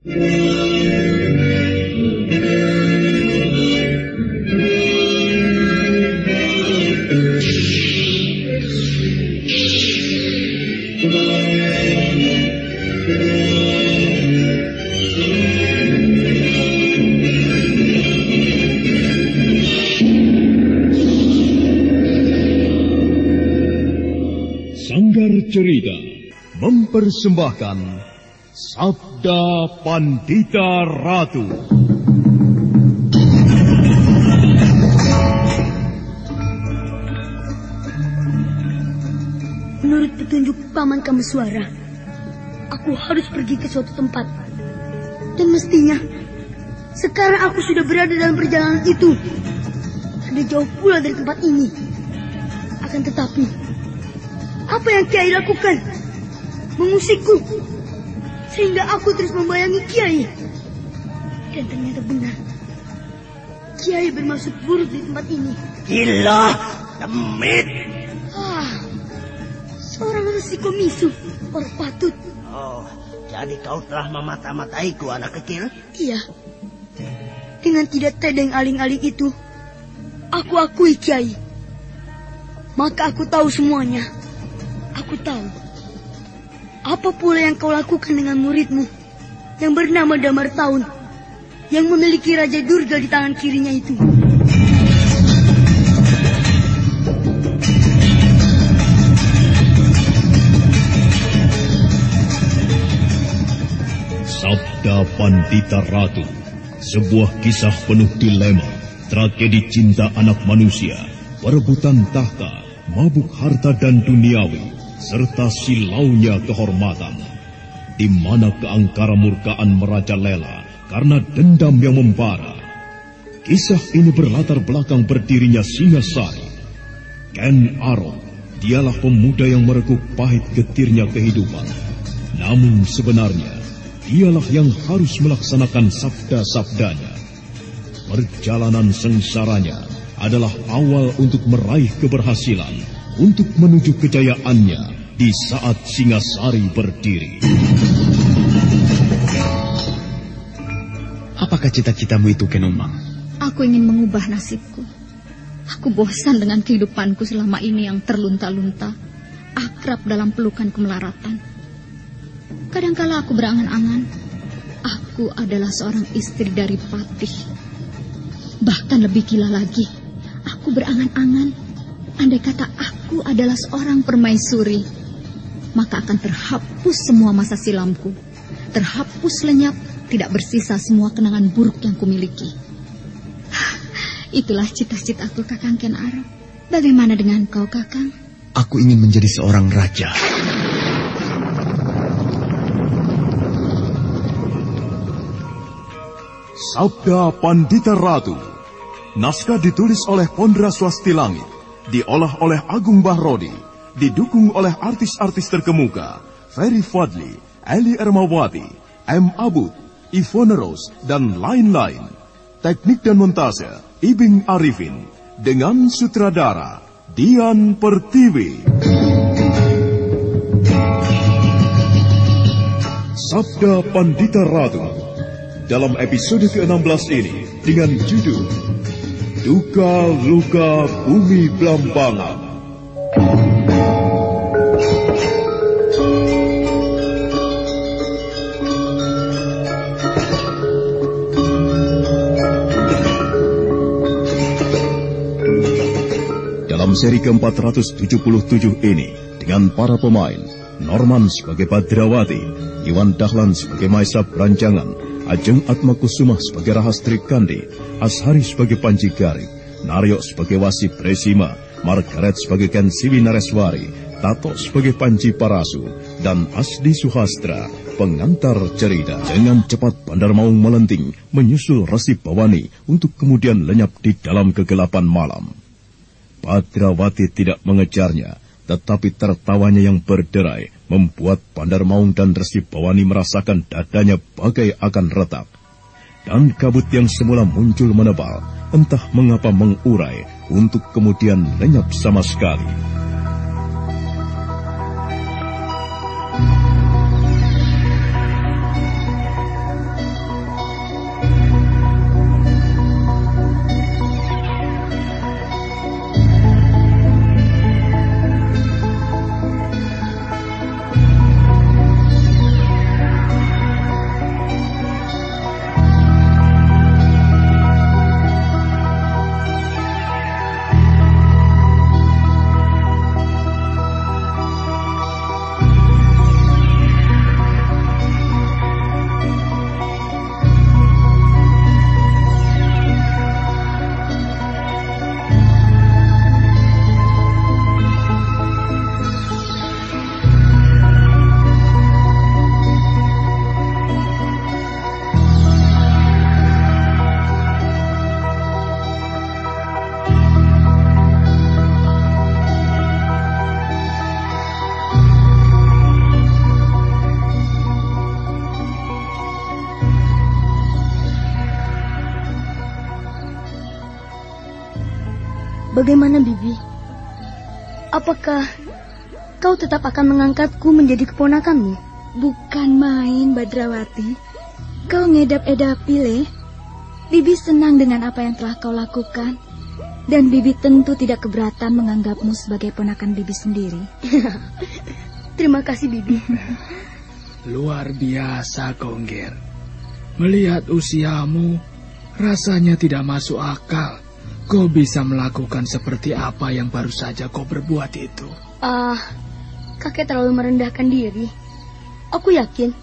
Sanggar Cerita. Mempersembahkan Sabda Pandita Ratu. Menurut petunjuk Paman Kameswara, aku harus pergi ke suatu tempat. Dan mestinya, sekarang aku sudah berada dalam perjalanan itu. Ada jauh pula dari tempat ini. Akan tetapi, apa yang Kiai lakukan? Mengusikku. Sehingga aku terus membayangi Kiai. Dan ternyata benar. Kiai bermaksud buruk di tempat ini. Gila, demit. Ah, seorang resikomisu, orang patut. Oh, jadi kau telah memata-mataiku anak kecil? Iya. Dengan tidak tedeng aling-aling itu, aku akui Kiai. Maka aku tahu semuanya. Aku tahu. Apa pula yang kau lakukan dengan muridmu yang bernama Damar Taun yang memiliki Raja Durga di tangan kirinya itu? Sabda Pandita Ratu, sebuah kisah penuh dilema, tragedi cinta anak manusia, perebutan tahta, mabuk harta dan duniawi, serta silaunya kehormatan. Di mana keangkara murkaan merajalela karena dendam yang membara. Kisah ini berlatar belakang berdirinya Singasari. Ken Arok, dialah pemuda yang merekuk pahit getirnya kehidupan. Namun sebenarnya, dialah yang harus melaksanakan sabda-sabdanya. Perjalanan sengsaranya adalah awal untuk meraih keberhasilan, untuk menuju kejayaannya di saat Singasari berdiri. Apakah cita-citamu itu, Kenumang? Aku ingin mengubah nasibku. Aku bosan dengan kehidupanku selama ini yang terlunta-lunta, akrab dalam pelukan kemelaratan. Kadangkala aku berangan-angan, aku adalah seorang istri dari Patih. Bahkan lebih gila lagi, aku berangan-angan, andai kata aku adalah seorang permaisuri, maka akan terhapus semua masa silamku. Terhapus lenyap, tidak bersisa semua kenangan buruk yang kumiliki. Itulah cita-citaku Kakang Ken Arok. Bagaimana dengan kau Kakang? Aku ingin menjadi seorang raja. Sabda Pandita Ratu. Naskah ditulis oleh Pondra Swasti Langit, diolah oleh Agung Bahrodi, didukung oleh artis-artis terkemuka, Ferry Fadli, Eli Ermawati, M. Abud, Ivone Rose, dan lain-lain. Teknik dan montase, Ibing Arifin, dengan sutradara, Dian Pertiwi. Sabda Pandita Ratu dalam episode ke-16 ini dengan judul Duka Luka Bumi Blambangan. Seri ke-477 ini, dengan para pemain, Norman sebagai Badrawati, Iwan Dahlan sebagai Maisa Beranjangan, Ajeng Atmakusumah sebagai Rahastri Kandi, Ashari sebagai Panji Garik, Naryo sebagai Wasi Presima, Margaret sebagai Kensiwi Nareswari, Tato sebagai Panji Parasu, dan Asdi Suhastra, pengantar cerita. Dengan cepat Bandar Maung melenting, menyusul Resi Bawani untuk kemudian lenyap di dalam kegelapan malam. Padrawati tidak mengejarnya, tetapi tertawanya yang berderai membuat Bandar Maung dan Resi Bawani merasakan dadanya bagai akan retak. Dan kabut yang semula muncul menebal, entah mengapa mengurai untuk kemudian lenyap sama sekali. Bagaimana Bibi? Apakah kau tetap akan mengangkatku menjadi keponakanmu? Bukan main, Badrawati. Kau ngedap-edapi, Le. Bibi senang dengan apa yang telah kau lakukan. Dan Bibi tentu tidak keberatan menganggapmu sebagai ponakan Bibi sendiri. Terima kasih, Bibi. Luar biasa, Kongger. Melihat usiamu, rasanya tidak masuk akal. Kau bisa melakukan seperti apa yang baru saja kau berbuat itu. Ah, kakek terlalu merendahkan diri. Aku yakin,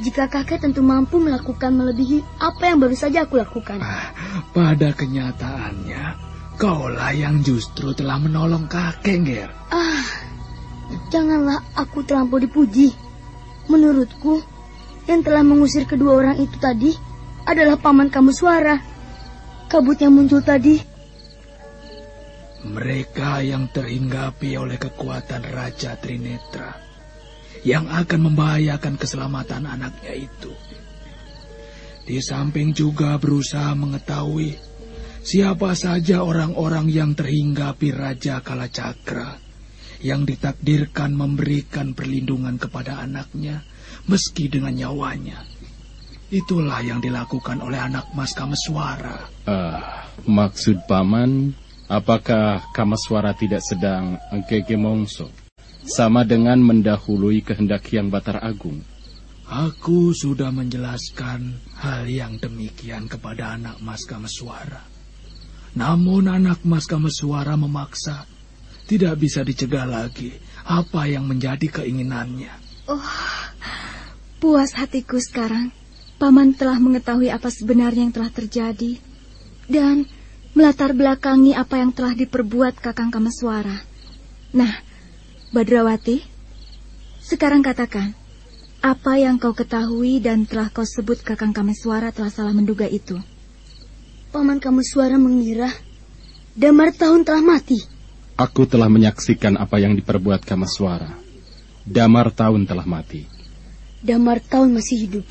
jika kakek tentu mampu melakukan melebihi apa yang baru saja aku lakukan. Ah, pada kenyataannya, kaulah yang justru telah menolong kakek, Ger. Ah, janganlah aku terlampau dipuji. Menurutku, yang telah mengusir kedua orang itu tadi adalah paman kamu suara. Kabut yang muncul tadi. Mereka yang terhinggapi oleh kekuatan Raja Trinetra yang akan membahayakan keselamatan anaknya itu. Di samping juga berusaha mengetahui siapa saja orang-orang yang terhinggapi Raja Kalacakra yang ditakdirkan memberikan perlindungan kepada anaknya meski dengan nyawanya. Itulah yang dilakukan oleh anak Mas Kameswara. Uh, maksud paman, apakah Kameswara tidak sedang engkeke mongso? Sama dengan mendahului kehendak Hyang Batar Agung. Aku sudah menjelaskan hal yang demikian kepada anak Mas Kameswara. Namun anak Mas Kameswara memaksa. Tidak bisa dicegah lagi apa yang menjadi keinginannya. Oh, puas hatiku sekarang. Paman telah mengetahui apa sebenarnya yang telah terjadi dan melatar belakangi apa yang telah diperbuat Kakang Kameswara. Nah, Badrawati, sekarang katakan, apa yang kau ketahui dan telah kau sebut Kakang Kameswara telah salah menduga itu? Paman Kameswara mengira Damar Tahun telah mati. Aku telah menyaksikan apa yang diperbuat Kameswara. Damar Tahun telah mati. Damar Tahun masih hidup.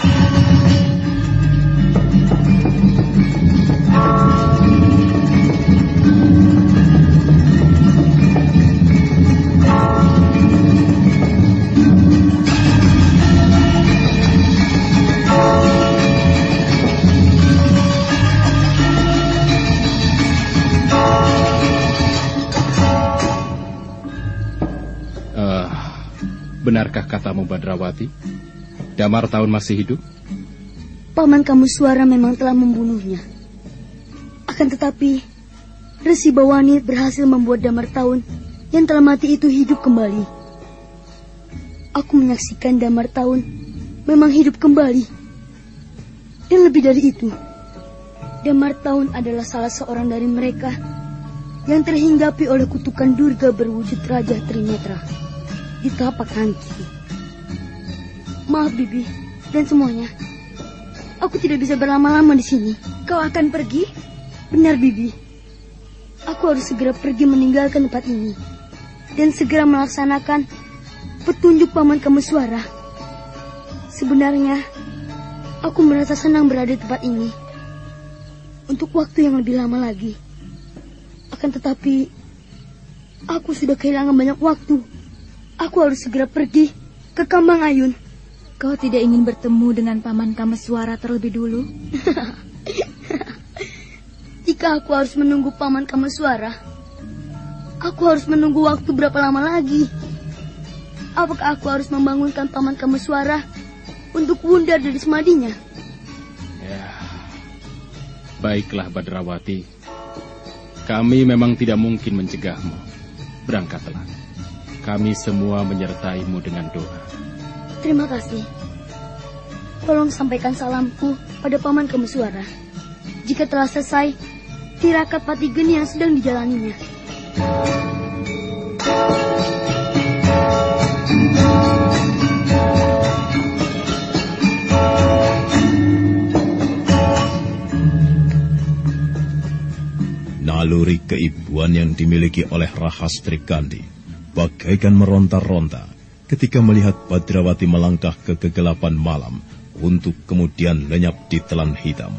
Benarkah katamu Badrawati? Damar Tahun masih hidup? Paman kamu suara memang telah membunuhnya. Akan tetapi, Resi Bawani berhasil membuat Damar Tahun yang telah mati itu hidup kembali. Aku menyaksikan Damar Tahun memang hidup kembali. Dan lebih dari itu, Damar Tahun adalah salah seorang dari mereka yang terhinggapi oleh kutukan Durga berwujud Raja Trinetra di telapak kaki. Maaf Bibi dan semuanya. Aku tidak bisa berlama-lama di sini. Kau akan pergi? Benar Bibi. Aku harus segera pergi meninggalkan tempat ini dan segera melaksanakan petunjuk paman suara. Sebenarnya aku merasa senang berada di tempat ini untuk waktu yang lebih lama lagi. Akan tetapi aku sudah kehilangan banyak waktu. Aku harus segera pergi ke Kambang Ayun. Kau tidak ingin bertemu dengan paman Kameswara terlebih dulu? Jika aku harus menunggu paman Kameswara, aku harus menunggu waktu berapa lama lagi? Apakah aku harus membangunkan paman Kameswara untuk bundar dari semadinya? Ya, baiklah Badrawati. Kami memang tidak mungkin mencegahmu. Berangkatlah. Kami semua menyertaimu dengan doa. Terima kasih. Tolong sampaikan salamku pada paman Kameswara. Jika telah selesai, tirakat Patigeni yang sedang dijalaninya. Naluri keibuan yang dimiliki oleh Rahastri Kandi bagaikan meronta-ronta ketika melihat Badrawati melangkah ke kegelapan malam untuk kemudian lenyap di telan hitam.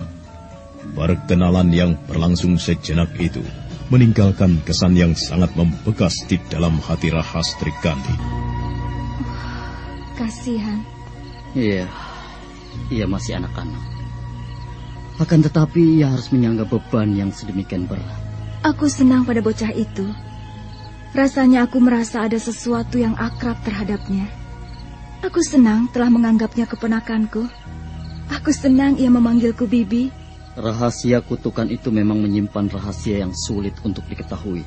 Perkenalan yang berlangsung sejenak itu meninggalkan kesan yang sangat membekas di dalam hati Rahastri Kandi. Kasihan. Iya, ia masih anak-anak. Akan tetapi ia harus menyangga beban yang sedemikian berat. Aku senang pada bocah itu. Rasanya aku merasa ada sesuatu yang akrab terhadapnya. Aku senang telah menganggapnya keponakanku. Aku senang ia memanggilku Bibi. Rahasia kutukan itu memang menyimpan rahasia yang sulit untuk diketahui.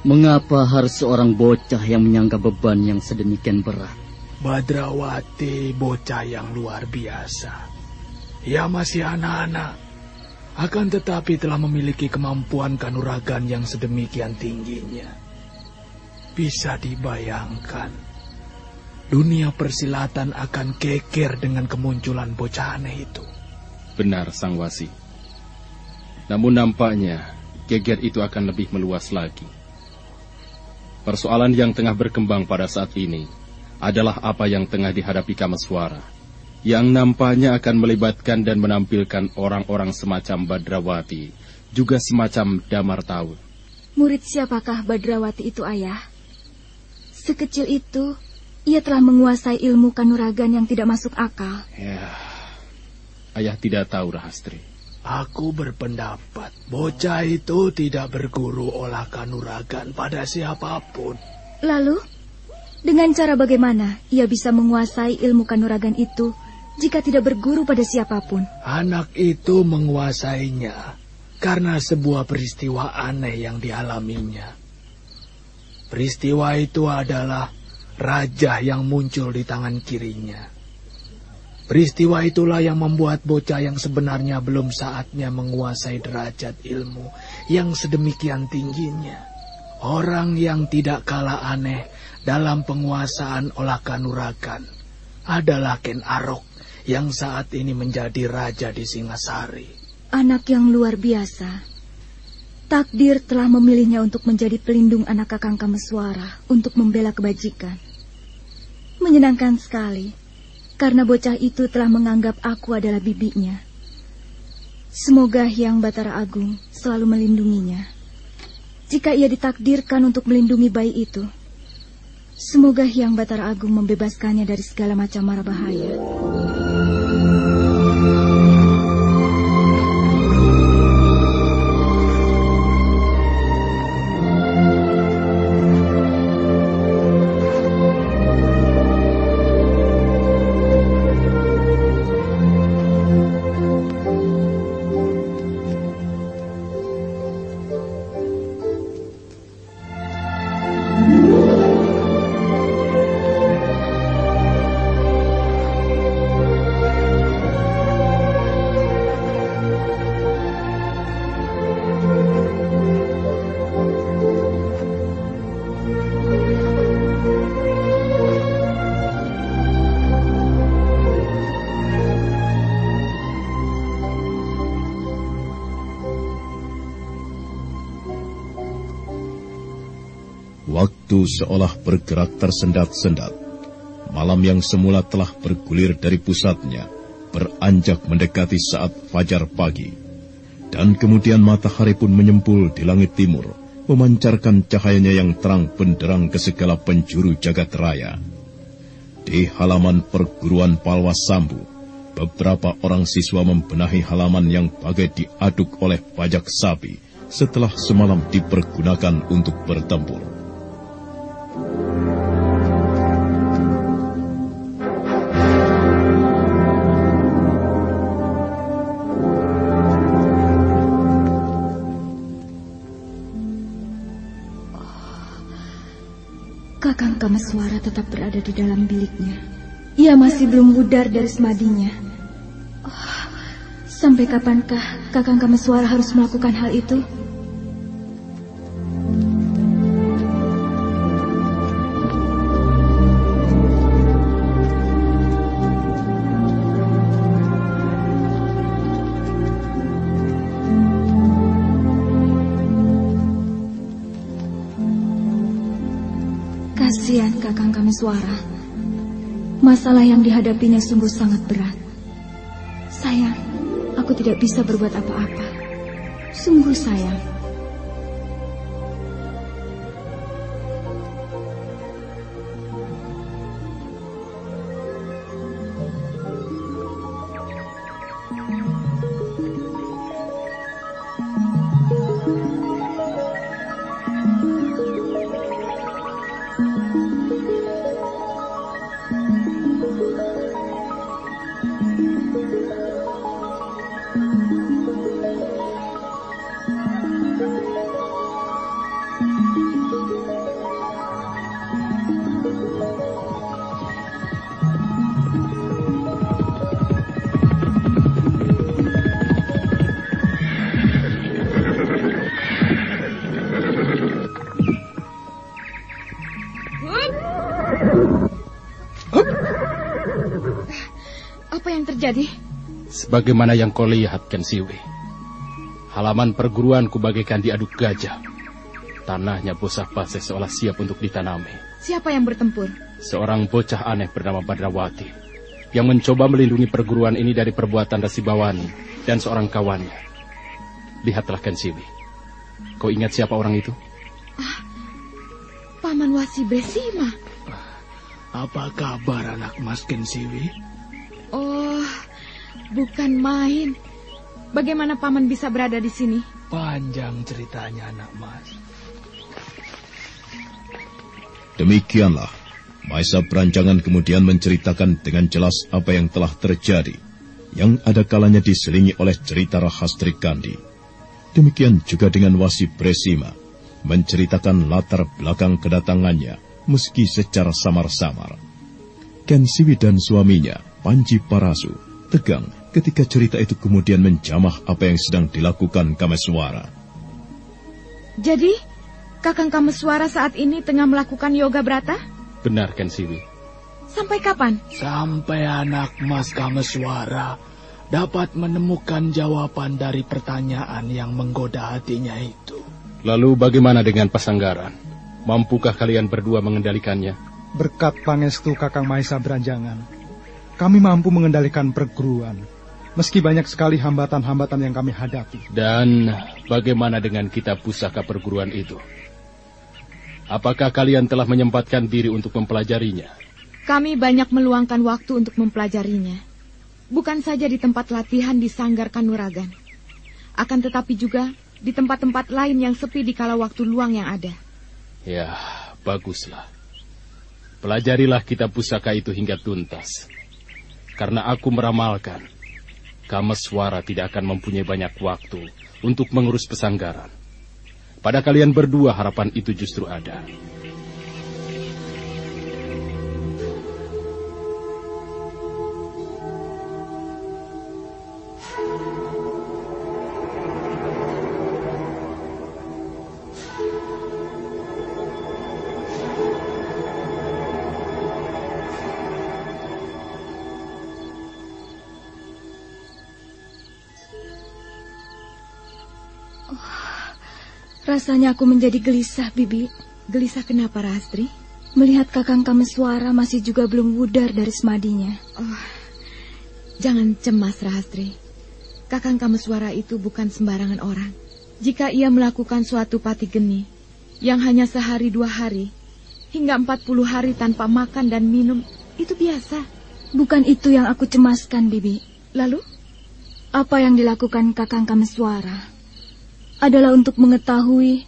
Mengapa harus seorang bocah yang menyangka beban yang sedemikian berat? Badrawati bocah yang luar biasa. Ia masih anak-anak, akan tetapi telah memiliki kemampuan kanuragan yang sedemikian tingginya. Bisa dibayangkan, dunia persilatan akan keker dengan kemunculan bocah aneh itu. Benar, Sang Wasi. Namun nampaknya geger itu akan lebih meluas lagi. Persoalan yang tengah berkembang pada saat ini adalah apa yang tengah dihadapi Kamaswara, yang nampaknya akan melibatkan dan menampilkan orang-orang semacam Badrawati, juga semacam Damar Taun. Murid siapakah Badrawati itu, Ayah? Sekecil itu, ia telah menguasai ilmu kanuragan yang tidak masuk akal. Ya, Ayah tidak tahu, Rahastri. Aku berpendapat bocah itu tidak berguru olah kanuragan pada siapa pun. Lalu, dengan cara bagaimana ia bisa menguasai ilmu kanuragan itu jika tidak berguru pada siapa pun? Anak itu menguasainya karena sebuah peristiwa aneh yang dialaminya. Peristiwa itu adalah raja yang muncul di tangan kirinya. Peristiwa itulah yang membuat bocah yang sebenarnya belum saatnya menguasai derajat ilmu yang sedemikian tingginya. Orang yang tidak kalah aneh dalam penguasaan olah kanuragan adalah Ken Arok yang saat ini menjadi raja di Singasari. Anak yang luar biasa. Takdir telah memilihnya untuk menjadi pelindung anak kakang Kameswara untuk membela kebajikan. Menyenangkan sekali karena bocah itu telah menganggap aku adalah bibinya. Semoga Hyang Batara Agung selalu melindunginya. Jika ia ditakdirkan untuk melindungi bayi itu, semoga Hyang Batara Agung membebaskannya dari segala macam mara bahaya. Waktu seolah bergerak tersendat-sendat. Malam yang semula telah bergulir dari pusatnya, beranjak mendekati saat fajar pagi. Dan kemudian matahari pun menyempul di langit timur, memancarkan cahayanya yang terang benderang ke segala penjuru jagat raya. Di halaman perguruan Palwas Sambu, beberapa orang siswa membenahi halaman yang bagai diaduk oleh pajak sapi setelah semalam dipergunakan untuk bertempur. Kamaswara tetap berada di dalam biliknya. Ia masih belum pudar dari semadinya. Oh, sampai kapankah Kakang Kamaswara harus melakukan hal itu? Kameswara. Masalah yang dihadapinya sungguh sangat berat. Sayang, aku tidak bisa berbuat apa-apa. Sungguh sayang. Sebagaimana yang kau lihat, Ken Siwi. Halaman perguruanku bagaikan diaduk gajah. Tanahnya bosah pasir seolah siap untuk ditanami. Siapa yang bertempur? Seorang bocah aneh bernama Badrawati. Yang mencoba melindungi perguruan ini dari perbuatan Rasibawani dan seorang kawannya. Lihatlah Ken Siwi. Kau ingat siapa orang itu? Ah, Paman Wasi Bresima. Apa kabar anak Mas Ken Siwi? Oh, bukan main. Bagaimana paman bisa berada di sini? Panjang ceritanya anak Mas. Demikianlah, Maisa Berancangan kemudian menceritakan dengan jelas apa yang telah terjadi, yang ada kalanya diselingi oleh cerita Rahastri Kandi. Demikian juga dengan Wasi Presima, menceritakan latar belakang kedatangannya, meski secara samar-samar. Ken Siwi dan suaminya, Panji Parasu, tegang ketika cerita itu kemudian menjamah apa yang sedang dilakukan Kameswara. Jadi, Kakang Kameswara saat ini tengah melakukan yoga brata? Benar, Ken Siwi. Sampai kapan? Sampai anak Mas Kameswara dapat menemukan jawaban dari pertanyaan yang menggoda hatinya itu. Lalu bagaimana dengan Pasanggaran? Mampukah kalian berdua mengendalikannya? Berkat pangestu Kakang Maisa Beranjangan, kami mampu mengendalikan perguruan, meski banyak sekali hambatan-hambatan yang kami hadapi. Dan bagaimana dengan kitab pusaka perguruan itu? Apakah kalian telah menyempatkan diri untuk mempelajarinya? Kami banyak meluangkan waktu untuk mempelajarinya. Bukan saja di tempat latihan di Sanggar Kanuragan. Akan tetapi juga di tempat-tempat lain yang sepi di kala waktu luang yang ada. Ya, baguslah. Pelajarilah kitab pusaka itu hingga tuntas. Karena aku meramalkan, Kameswara tidak akan mempunyai banyak waktu untuk mengurus pesanggaran. Pada kalian berdua harapan itu justru ada. Rasanya aku menjadi gelisah, Bibi. Gelisah kenapa, Rastri? Melihat Kakang Kameswara masih juga belum wudar dari semadinya. Oh, jangan cemas, Rastri. Kakang Kameswara itu bukan sembarangan orang. Jika ia melakukan suatu pati geni, yang hanya sehari dua hari, hingga empat puluh hari tanpa makan dan minum, itu biasa. Bukan itu yang aku cemaskan, Bibi. Lalu? Apa yang dilakukan Kakang Kameswara? Adalah untuk mengetahui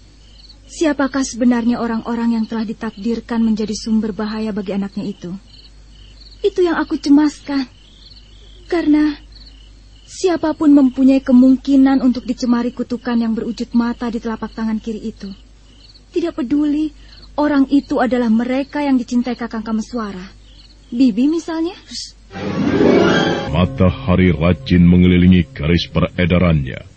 siapakah sebenarnya orang-orang yang telah ditakdirkan menjadi sumber bahaya bagi anaknya itu. Itu yang aku cemaskan. Karena siapa pun mempunyai kemungkinan untuk dicemari kutukan yang berwujud mata di telapak tangan kiri itu. Tidak peduli orang itu adalah mereka yang dicintai kakang Kameswara. Bibi misalnya. Matahari rajin mengelilingi garis peredarannya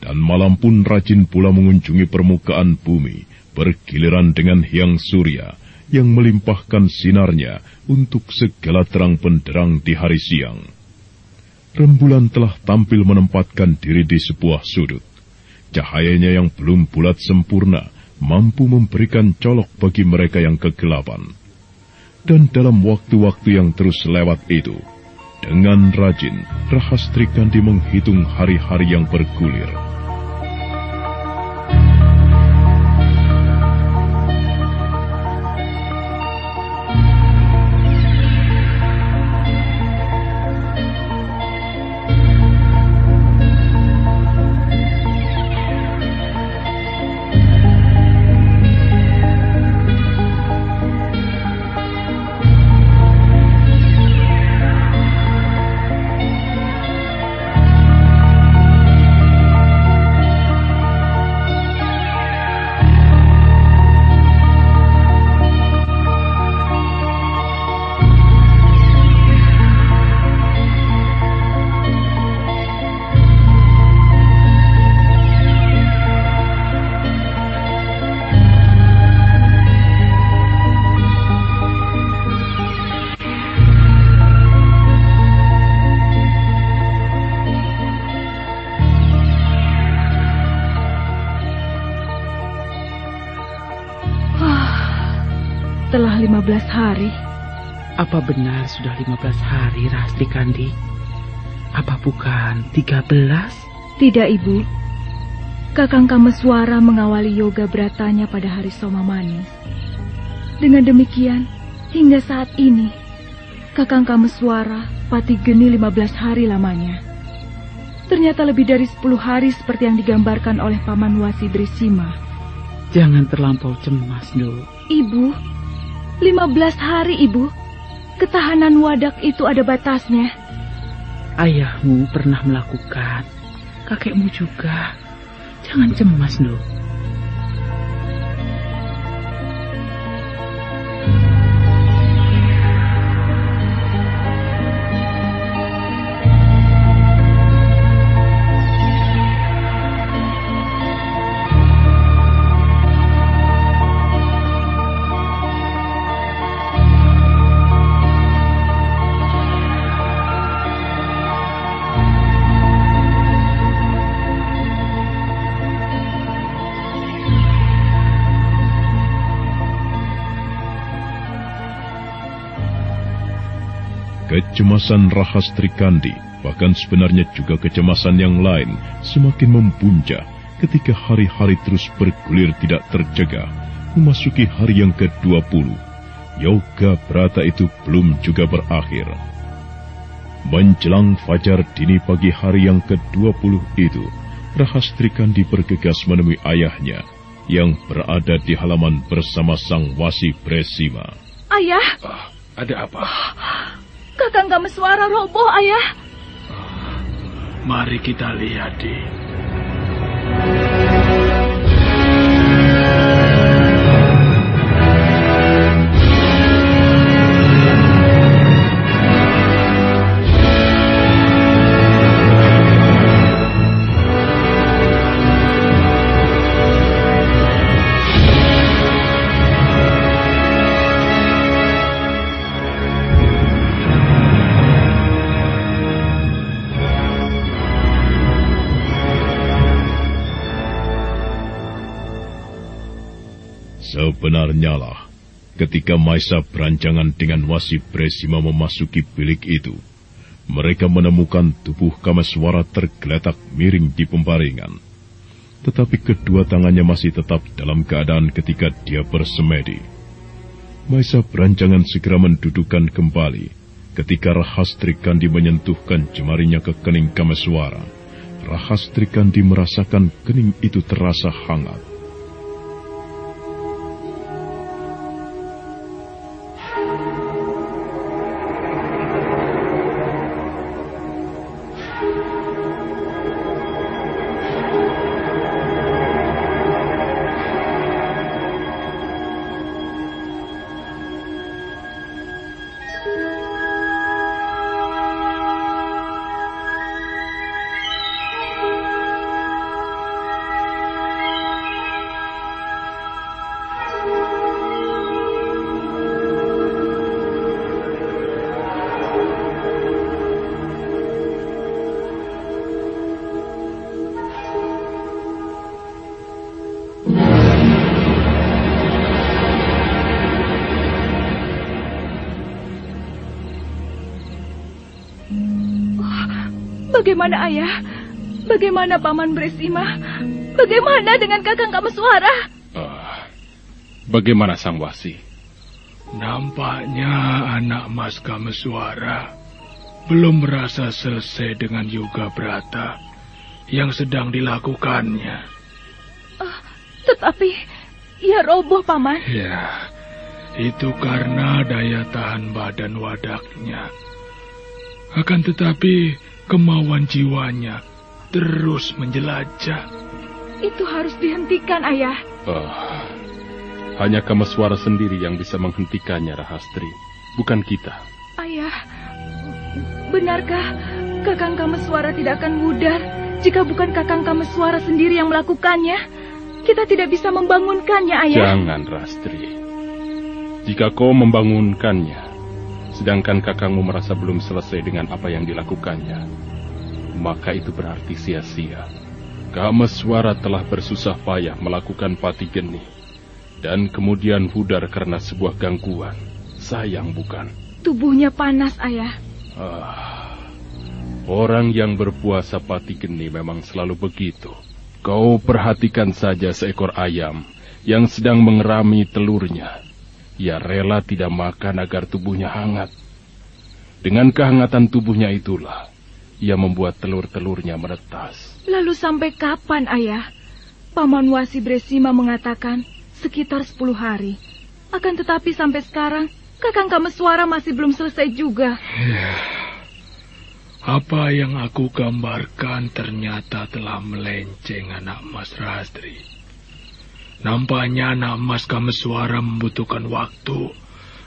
dan malam pun rajin pula mengunjungi permukaan bumi, bergiliran dengan hiang surya yang melimpahkan sinarnya untuk segala terang penderang di hari siang. Rembulan telah tampil menempatkan diri di sebuah sudut. Cahayanya yang belum bulat sempurna mampu memberikan colok bagi mereka yang kegelapan. Dan dalam waktu-waktu yang terus lewat itu, dengan rajin, Rahastri Kandi menghitung hari-hari yang bergulir Apa benar sudah 15 hari, Rastri Kandi? Apa bukan 13? Tidak, Ibu. Kakang Kameswara mengawali yoga beratanya pada hari Somamani. Dengan demikian, hingga saat ini, Kakang Kameswara pati geni 15 hari lamanya. Ternyata lebih dari 10 hari seperti yang digambarkan oleh Paman Wasi Dresima. Jangan terlampau cemas, Nduk. Ibu, 15 hari, Ibu. Ketahanan wadak itu ada batasnya. Ayahmu pernah melakukan. Kakekmu juga. Jangan cemas, Nduk. Kecemasan Rahastri Kandi, bahkan sebenarnya juga kecemasan yang lain, semakin mempuncak ketika hari-hari terus bergulir tidak terjaga, memasuki hari yang ke-20. Yoga Brata itu belum juga berakhir. Menjelang fajar dini pagi hari yang ke-20 itu, Rahastri Kandi bergegas menemui ayahnya yang berada di halaman bersama sang wasi Bresima. Ayah! Ah, ada apa? Kakang Kameswara roboh, ayah. Mari kita lihat, Di. Ketika Maisa berancangan dengan Wasi Bresima memasuki bilik itu, mereka menemukan tubuh Kameswara tergeletak miring di pembaringan. Tetapi kedua tangannya masih tetap dalam keadaan ketika dia bersemedi. Maisa berancangan segera mendudukan kembali ketika Rahastri Kandi menyentuhkan jemarinya ke kening Kameswara. Rahastri Kandi merasakan kening itu terasa hangat. Bagaimana ayah? Bagaimana paman Bresima? Bagaimana dengan kakang Kameswara? Uh, bagaimana sang wasi? Nampaknya anak Mas Kameswara belum merasa selesai dengan yoga brata yang sedang dilakukannya. Uh, tetapi ia roboh paman. Ya, itu karena daya tahan badan wadaknya. Akan tetapi kemauan jiwanya terus menjelajah. Itu harus dihentikan, Ayah. Uh, hanya Kameswara sendiri yang bisa menghentikannya, Rahastri. Bukan kita. Ayah, benarkah Kakang Kameswara tidak akan mudar jika bukan Kakang Kameswara sendiri yang melakukannya? Kita tidak bisa membangunkannya, Ayah. Jangan, Rastri. Jika kau membangunkannya, sedangkan kakangmu merasa belum selesai dengan apa yang dilakukannya, maka itu berarti sia-sia. Kameswara telah bersusah payah melakukan pati geni, dan kemudian pudar karena sebuah gangguan. Sayang bukan? Tubuhnya panas, ayah. Ah, orang yang berpuasa pati geni memang selalu begitu. Kau perhatikan saja seekor ayam yang sedang mengerami telurnya. Ia rela tidak makan agar tubuhnya hangat. Dengan kehangatan tubuhnya itulah, ia membuat telur-telurnya menetas. Lalu sampai kapan, ayah? Paman Wasi Bresima mengatakan sekitar sepuluh hari. Akan tetapi sampai sekarang, Kakang Kameswara masih belum selesai juga. Ya, apa yang aku gambarkan ternyata telah melenceng anak Mas Rastri. Nampaknya anak Mas Kameswara membutuhkan waktu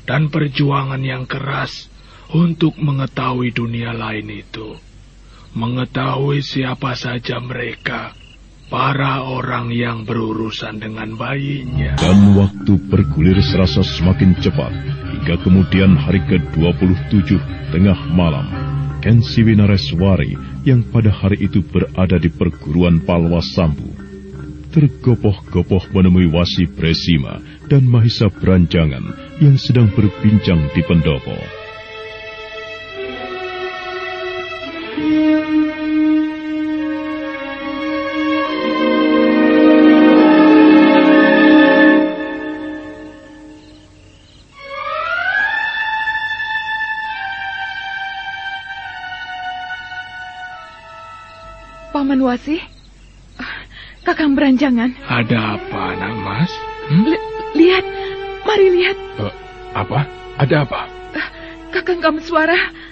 dan perjuangan yang keras untuk mengetahui dunia lain itu. Mengetahui siapa saja mereka para orang yang berurusan dengan bayinya. Dan waktu bergulir serasa semakin cepat, hingga kemudian hari ke-27 tengah malam, Ken Siwinareswari yang pada hari itu berada di perguruan Palwa Sambu, tergopoh-gopoh menemui Wasi Bresima dan Mahisa Beranjangan yang sedang berbincang di pendopo. Beranjangan. Ada apa, anak mas? Hmm? lihat, mari lihat. Uh, apa? Ada apa? Uh, kakang Kameswara. Oh,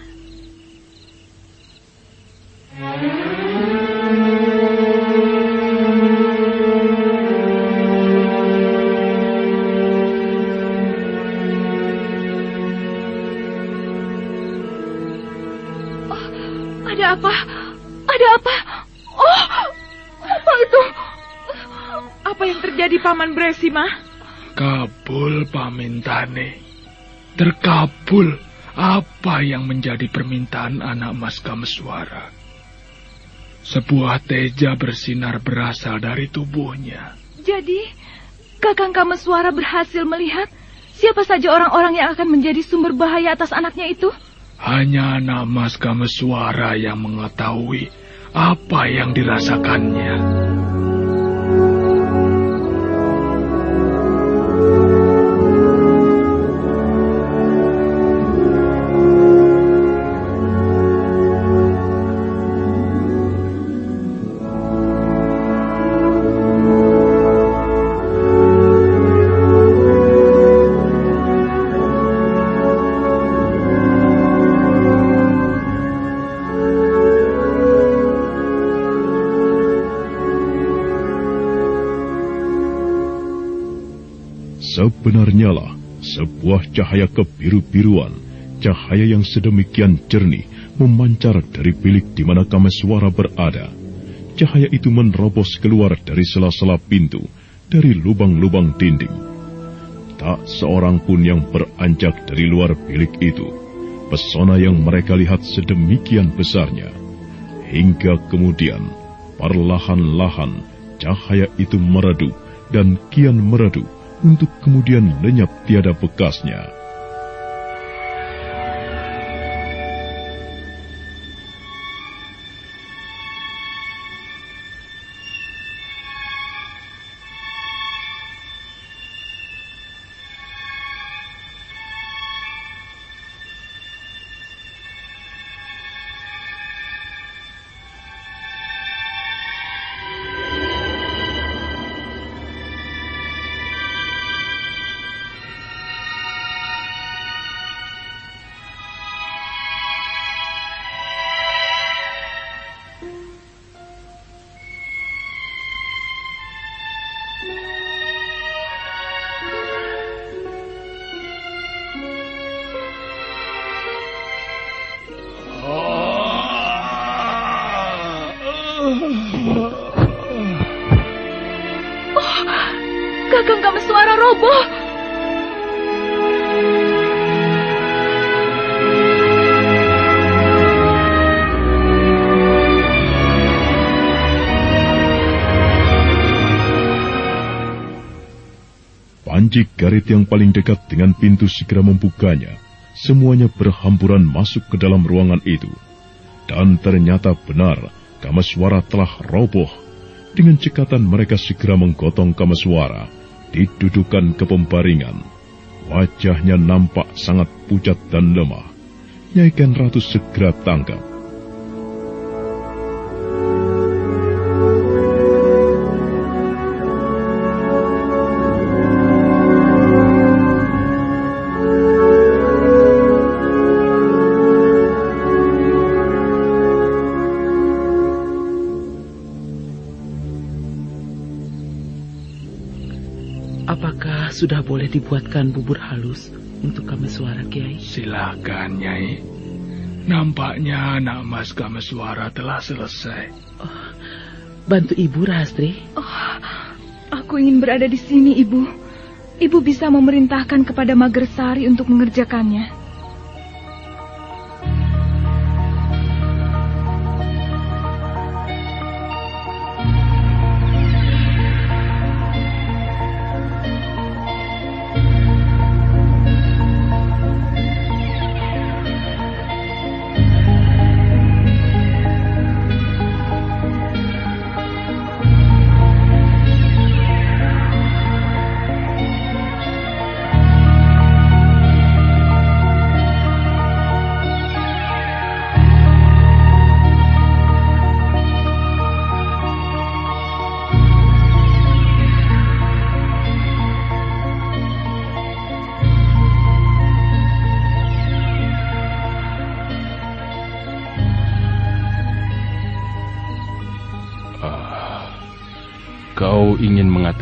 Paman Bresima? Kabul Pamintane. Terkabul apa yang menjadi permintaan anak Mas Kameswara. Sebuah teja bersinar berasal dari tubuhnya. Jadi, Kakang Kameswara berhasil melihat siapa saja orang-orang yang akan menjadi sumber bahaya atas anaknya itu? Hanya anak Mas Kameswara yang mengetahui apa yang dirasakannya. Cahaya kebiru-biruan, cahaya yang sedemikian jernih, memancar dari bilik di mana Kameswara berada. Cahaya itu menerobos keluar dari sela-sela pintu, dari lubang-lubang dinding. Tak seorang pun yang beranjak dari luar bilik itu. Pesona yang mereka lihat sedemikian besarnya. Hingga kemudian, perlahan-lahan, cahaya itu meredup dan kian meredup untuk kemudian lenyap tiada bekasnya. Panji Garit yang paling dekat dengan pintu segera membukanya. Semuanya berhamburan masuk ke dalam ruangan itu. Dan ternyata benar, Kamaswara telah roboh. Dengan cekatan mereka segera menggotong Kamaswara, didudukan ke pembaringan. Wajahnya nampak sangat pucat dan lemah. Nyai Ken Ratu segera tangkap. Sudah boleh dibuatkan bubur halus untuk kami suara Kiai? Silakan, Nyai. Nampaknya anak mas suara telah selesai. Oh, bantu Ibu Rahastri. Oh, aku ingin berada di sini, Ibu. Ibu bisa memerintahkan kepada Magersari untuk mengerjakannya.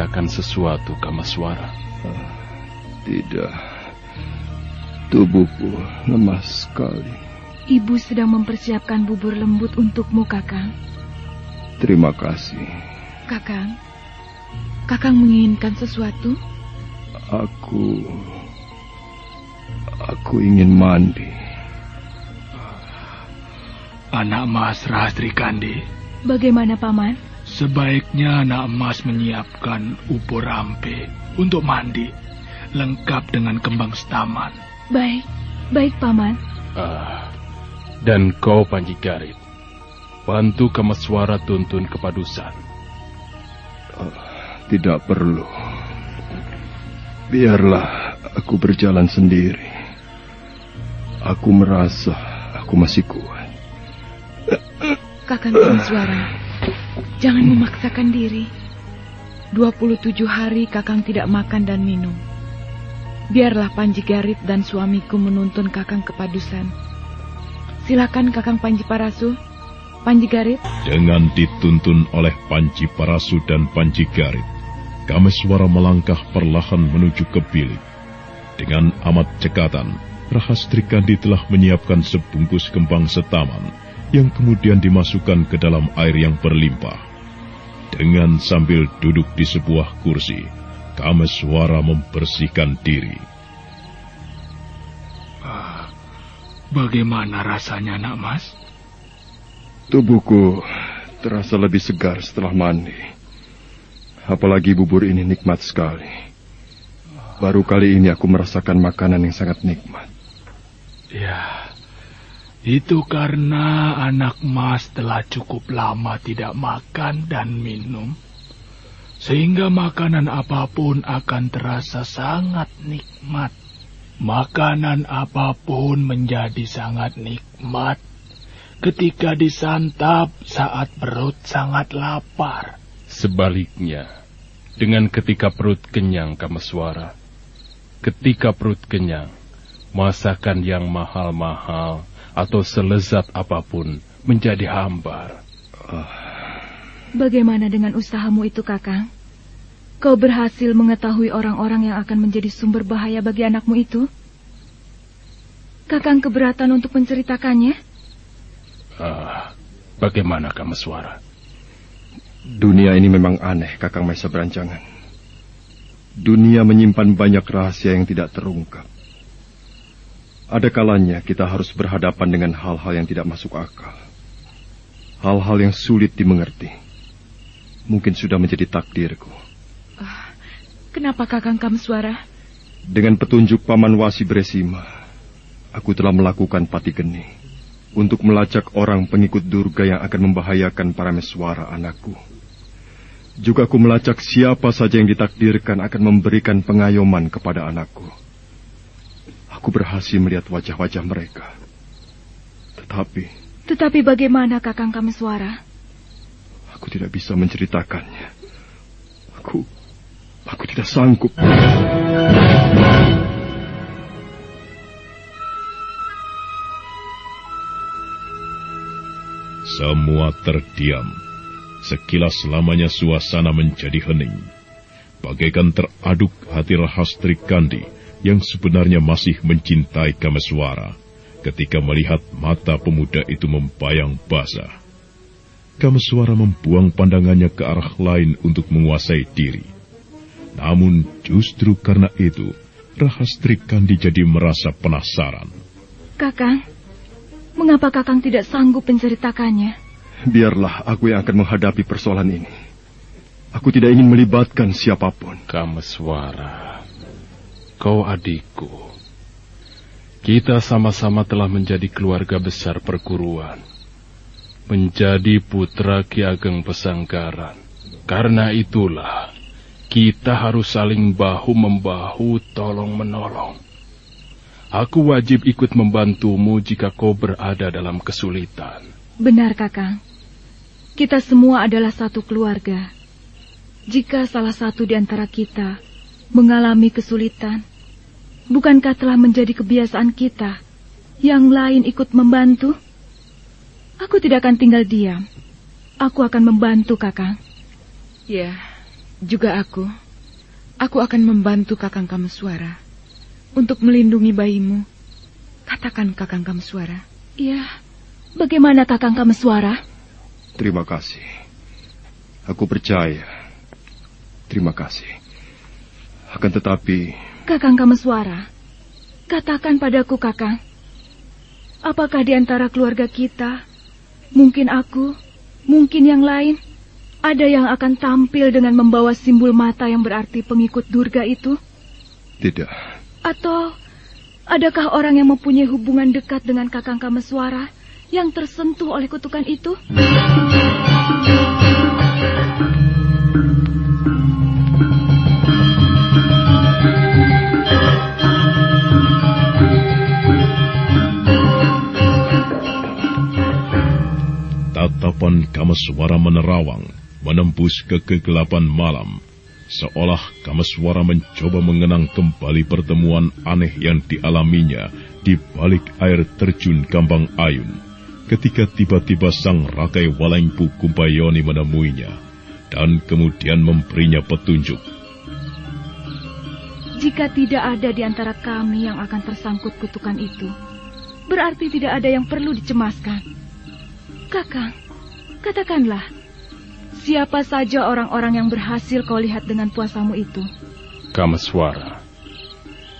Mengatakan sesuatu, Kamaswara? Uh, tidak. Tubuhku lemah sekali. Ibu sedang mempersiapkan bubur lembut untukmu, Kakang. Terima kasih. Kakang, Kakang menginginkan sesuatu? Aku... Aku ingin mandi. Anak Mas Rastri Kandi. Bagaimana, Paman? Sebaiknya anak emas menyiapkan ubur rampe untuk mandi, lengkap dengan kembang setaman. Baik, baik paman. Ah, dan kau Panji Garit, bantu Kamaswara tuntun kepadusan. Uh, tidak perlu. Biarlah aku berjalan sendiri. Aku merasa aku masih kuat. Kakang Kamaswara, Jangan memaksakan diri. 27 hari Kakang tidak makan dan minum. Biarlah Panji Garit dan suamiku menuntun Kakang ke Padusan. Silakan Kakang Panji Parasu, Panji Garit. Dengan dituntun oleh Panji Parasu dan Panji Garit, Kameswara melangkah perlahan menuju ke bilik. Dengan amat cekatan, Rahastri Kandi telah menyiapkan sebungkus kembang setaman yang kemudian dimasukkan ke dalam air yang berlimpah. Dengan sambil duduk di sebuah kursi, Kameswara membersihkan diri. Ah, bagaimana rasanya, nak mas? Tubuhku terasa lebih segar setelah mandi. Apalagi bubur ini nikmat sekali. Baru kali ini aku merasakan makanan yang sangat nikmat. Ya, itu karena anak mas telah cukup lama tidak makan dan minum, sehingga makanan apa pun akan terasa sangat nikmat. Makanan apa pun menjadi sangat nikmat ketika disantap saat perut sangat lapar. Sebaliknya, dengan ketika perut kenyang Kameswara, ketika perut kenyang, masakan yang mahal-mahal atau selezat apa pun menjadi hambar. Bagaimana dengan usahamu itu, Kakang? Kau berhasil mengetahui orang-orang yang akan menjadi sumber bahaya bagi anakmu itu? Kakang keberatan untuk menceritakannya? Ah, bagaimana kamu suara? Dunia ini memang aneh, Kakang Maisa Berancangan. Dunia menyimpan banyak rahasia yang tidak terungkap. Ada kalanya kita harus berhadapan dengan hal-hal yang tidak masuk akal. Hal-hal yang sulit dimengerti. Mungkin sudah menjadi takdirku. Uh, Kenapa Kakang Kamswara? Dengan petunjuk Paman Wasi Bresima, aku telah melakukan pati geni untuk melacak orang pengikut Durga yang akan membahayakan para meswara anakku. Juga aku melacak siapa saja yang ditakdirkan akan memberikan pengayoman kepada anakku. Aku berhasil melihat wajah-wajah mereka. Tetapi... Tetapi bagaimana Kakang Kameswara? Aku tidak bisa menceritakannya. Aku... Aku tidak sanggup. Semua terdiam. Sekilas lamanya suasana menjadi hening. Bagaikan teraduk hati Rahastri Kandi yang sebenarnya masih mencintai Kameswara ketika melihat mata pemuda itu membayang basah. Kameswara membuang pandangannya ke arah lain untuk menguasai diri. Namun justru karena itu, Rahastri Kandi jadi merasa penasaran. Kakang, mengapa Kakang tidak sanggup menceritakannya? Biarlah aku yang akan menghadapi persoalan ini. Aku tidak ingin melibatkan siapa pun. Kameswara, kau adikku. Kita sama-sama telah menjadi keluarga besar perguruan. Menjadi putra Ki Ageng Pesanggaran. Karena itulah, kita harus saling bahu-membahu tolong-menolong. Aku wajib ikut membantumu jika kau berada dalam kesulitan. Benar, Kakang. Kita semua adalah satu keluarga. Jika salah satu di antara kita mengalami kesulitan, bukankah telah menjadi kebiasaan kita yang lain ikut membantu? Aku tidak akan tinggal diam. Aku akan membantu Kakang. Ya, juga aku. Aku akan membantu Kakang Kameswara untuk melindungi bayimu. Katakan Kakang Kameswara. Ya, bagaimana Kakang Kameswara? Terima kasih. Aku percaya. Terima kasih. Akan tetapi... Kakang Kameswara, katakan padaku Kakang. Apakah di antara keluarga kita, mungkin aku, mungkin yang lain, ada yang akan tampil dengan membawa simbol mata yang berarti pengikut Durga itu? Tidak. Atau adakah orang yang mempunyai hubungan dekat dengan Kakang Kameswara yang tersentuh oleh kutukan itu? Tatapan Kameswara menerawang, menembus ke kegelapan malam, seolah Kameswara mencoba mengenang kembali pertemuan aneh yang dialaminya di balik air terjun Kambang Ayun ketika tiba-tiba sang Rakai Walengpu Kumbayoni menemuinya dan kemudian memberinya petunjuk. Jika tidak ada di antara kami yang akan tersangkut kutukan itu, berarti tidak ada yang perlu dicemaskan. Kakang, katakanlah, siapa saja orang-orang yang berhasil kau lihat dengan puasamu itu? Kameswara,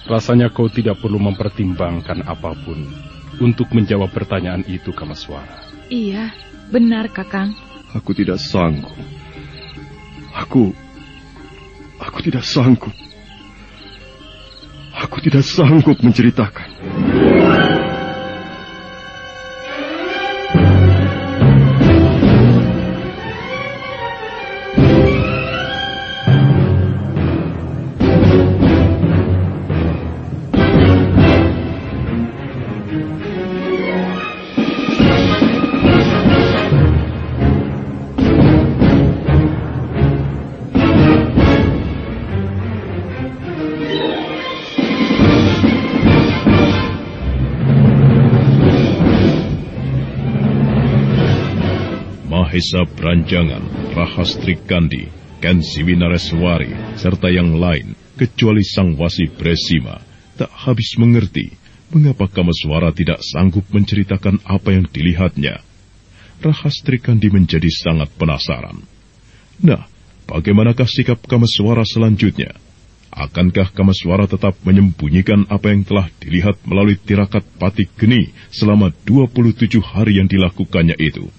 rasanya kau tidak perlu mempertimbangkan apa pun untuk menjawab pertanyaan itu, Kamaswara. Iya, benar, Kakang. Aku tidak sanggup. Aku... Aku tidak sanggup. Aku tidak sanggup menceritakan. Mahesa Branjangan, Rahastri Kandi, Kansiwi Nareswari, serta yang lain, kecuali Sang Wasi Bresima, tak habis mengerti mengapa Kamaswara tidak sanggup menceritakan apa yang dilihatnya. Rahastri Kandi menjadi sangat penasaran. Nah, bagaimanakah sikap Kamaswara selanjutnya? Akankah Kamaswara tetap menyembunyikan apa yang telah dilihat melalui tirakat pati geni selama 27 hari yang dilakukannya itu?